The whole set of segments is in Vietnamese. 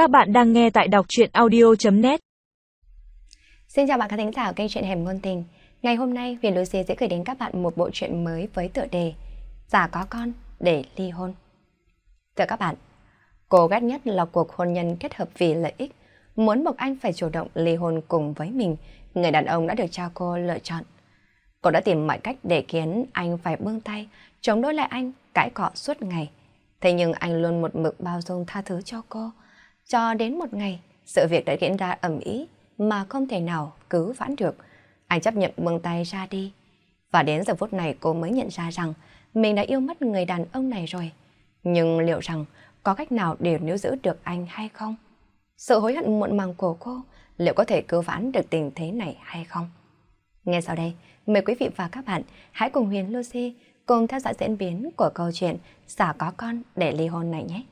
Các bạn đang nghe tại đọc truyện audio.net Xin chào bạn khán thính giả kênh truyện Hẻm Ngôn Tình. Ngày hôm nay Huyền Lucy sẽ gửi đến các bạn một bộ truyện mới với tựa đề Giả có con để ly hôn. Thưa các bạn, cô ghét nhất là cuộc hôn nhân kết hợp vì lợi ích Muốn buộc Anh phải chủ động ly hôn cùng với mình. Người đàn ông đã được cho cô lựa chọn. Cô đã tìm mọi cách để khiến anh phải buông tay Chống đối lại anh, cãi cọ suốt ngày. Thế nhưng anh luôn một mực bao dung tha thứ cho cô cho đến một ngày, sự việc đã diễn ra ẩm ý mà không thể nào cứu vãn được. Anh chấp nhận buông tay ra đi. Và đến giờ phút này cô mới nhận ra rằng mình đã yêu mất người đàn ông này rồi. Nhưng liệu rằng có cách nào để níu giữ được anh hay không? Sự hối hận muộn màng của cô liệu có thể cứu vãn được tình thế này hay không? Ngay sau đây, mời quý vị và các bạn hãy cùng Huyền Lucy cùng theo dõi diễn biến của câu chuyện Xả có con để ly hôn này nhé.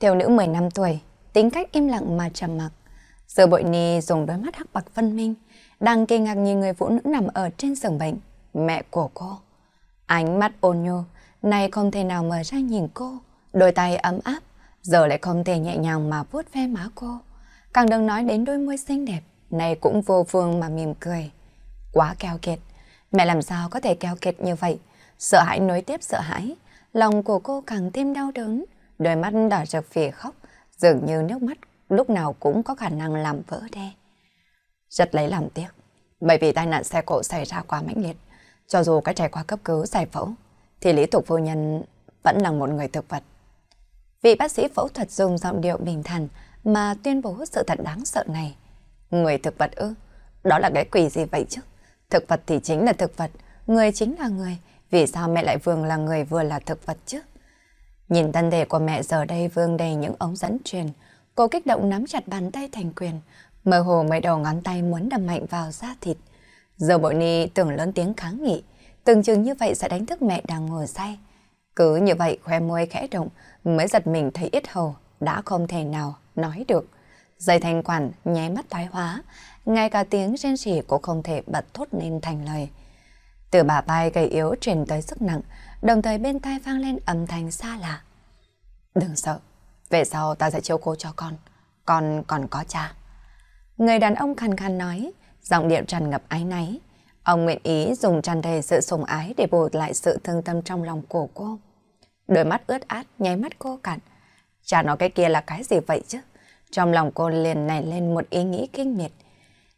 Thiếu nữ 15 tuổi, tính cách im lặng mà trầm mặc. Giờ bội ni dùng đôi mắt hắc bạc phân minh, đang kinh ngạc nhìn người phụ nữ nằm ở trên giường bệnh, mẹ của cô. Ánh mắt ôn nhô, này không thể nào mở ra nhìn cô, đôi tay ấm áp, giờ lại không thể nhẹ nhàng mà vuốt ve má cô. Càng đừng nói đến đôi môi xinh đẹp, này cũng vô phương mà mỉm cười. Quá keo kiệt, mẹ làm sao có thể keo kiệt như vậy? Sợ hãi nối tiếp sợ hãi, lòng của cô càng thêm đau đớn đôi mắt đỏ rực phì khóc, dường như nước mắt lúc nào cũng có khả năng làm vỡ đe. Rất lấy làm tiếc, bởi vì tai nạn xe cộ xảy ra quá mãnh liệt. Cho dù cái trải qua cấp cứu giải phẫu, thì lý tục Phu nhân vẫn là một người thực vật. Vị bác sĩ phẫu thuật dùng giọng điệu bình thản mà tuyên bố sự thật đáng sợ này. Người thực vật ư? Đó là cái quỷ gì vậy chứ? Thực vật thì chính là thực vật, người chính là người. Vì sao mẹ lại vừa là người vừa là thực vật chứ? Nhìn thân thể của mẹ giờ đây vương đầy những ống dẫn truyền, cô kích động nắm chặt bàn tay thành quyền, mơ hồ mấy đầu ngón tay muốn đâm mạnh vào da thịt. Giờ bộ ni tưởng lớn tiếng kháng nghị, từng chừng như vậy sẽ đánh thức mẹ đang ngồi say. Cứ như vậy khoe môi khẽ động, mới giật mình thấy ít hầu, đã không thể nào nói được. Dây thanh quản nháy mắt thoái hóa, ngay cả tiếng rên rỉ cũng không thể bật thốt nên thành lời. Từ bà vai gầy yếu truyền tới sức nặng, đồng thời bên tai vang lên âm thanh xa lạ. Đừng sợ, về sau ta sẽ chiếu cố cho con, con còn có cha. Người đàn ông khăn khăn nói, giọng điệu tràn ngập ái náy. Ông nguyện ý dùng tràn đầy sự sùng ái để bù lại sự thương tâm trong lòng của cô. Đôi mắt ướt át, nháy mắt cô cạn. Cha nói cái kia là cái gì vậy chứ? Trong lòng cô liền nảy lên một ý nghĩ kinh miệt.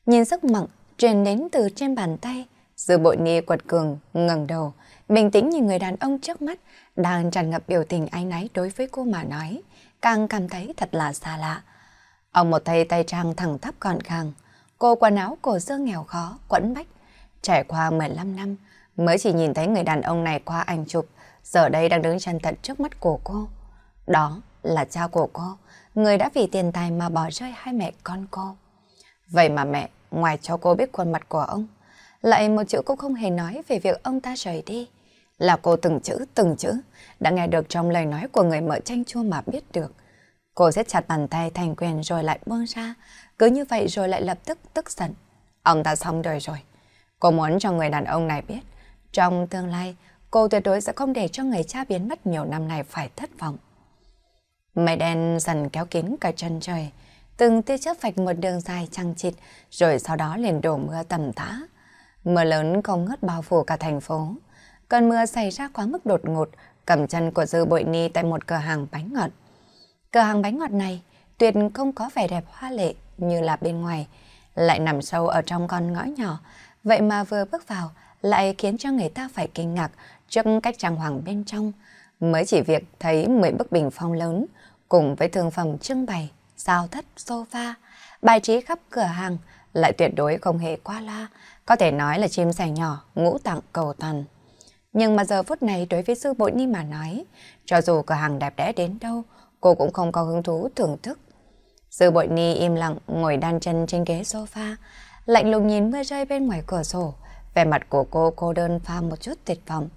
Nhìn sức mặn truyền đến từ trên bàn tay, Dư bội ni quật cường, ngẩng đầu, bình tĩnh nhìn người đàn ông trước mắt, đang tràn ngập biểu tình ái náy đối với cô mà nói, càng cảm thấy thật là xa lạ. Ông một tay tay trang thẳng thắp gọn gàng, cô quần áo cổ xưa nghèo khó, quẫn bách. Trải qua 15 năm, mới chỉ nhìn thấy người đàn ông này qua ảnh chụp, giờ đây đang đứng chân tận trước mắt của cô. Đó là cha của cô, người đã vì tiền tài mà bỏ rơi hai mẹ con cô. Vậy mà mẹ, ngoài cho cô biết khuôn mặt của ông, lại một chữ cũng không hề nói về việc ông ta rời đi. Là cô từng chữ từng chữ đã nghe được trong lời nói của người mợ tranh chua mà biết được. Cô siết chặt bàn tay thành quyền rồi lại buông ra, cứ như vậy rồi lại lập tức tức giận. Ông ta xong đời rồi. Cô muốn cho người đàn ông này biết, trong tương lai cô tuyệt đối sẽ không để cho người cha biến mất nhiều năm này phải thất vọng. Mây đen dần kéo kín cả chân trời, từng tia chớp vạch một đường dài trăng chịt, rồi sau đó liền đổ mưa tầm tã. Mưa lớn không ngớt bao phủ cả thành phố. Cơn mưa xảy ra quá mức đột ngột, cầm chân của Dư Bội Ni tại một cửa hàng bánh ngọt. Cửa hàng bánh ngọt này tuyệt không có vẻ đẹp hoa lệ như là bên ngoài, lại nằm sâu ở trong con ngõ nhỏ, vậy mà vừa bước vào lại khiến cho người ta phải kinh ngạc trước cách trang hoàng bên trong. Mới chỉ việc thấy 10 bức bình phong lớn cùng với thương phẩm trưng bày, giao thất, sofa, bài trí khắp cửa hàng lại tuyệt đối không hề qua loa có thể nói là chim sẻ nhỏ, ngũ tặng cầu thần. Nhưng mà giờ phút này đối với sư bội ni mà nói, cho dù cửa hàng đẹp đẽ đến đâu, cô cũng không có hứng thú thưởng thức. Sư bội ni im lặng ngồi đan chân trên ghế sofa, lạnh lùng nhìn mưa rơi bên ngoài cửa sổ, vẻ mặt của cô cô đơn pha một chút tuyệt vọng.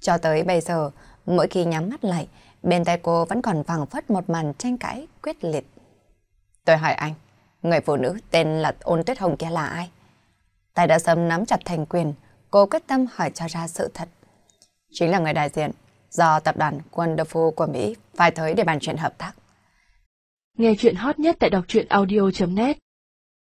Cho tới bây giờ, mỗi khi nhắm mắt lại, bên tay cô vẫn còn vàng phất một màn tranh cãi quyết liệt. Tôi hỏi anh, người phụ nữ tên là Ôn Tuyết Hồng kia là ai? Tay đã sớm nắm chặt thành quyền, cô quyết tâm hỏi cho ra sự thật. Chính là người đại diện, do tập đoàn Wonderful của Mỹ phải tới để bàn chuyện hợp tác. Nghe chuyện hot nhất tại đọc truyện audio.net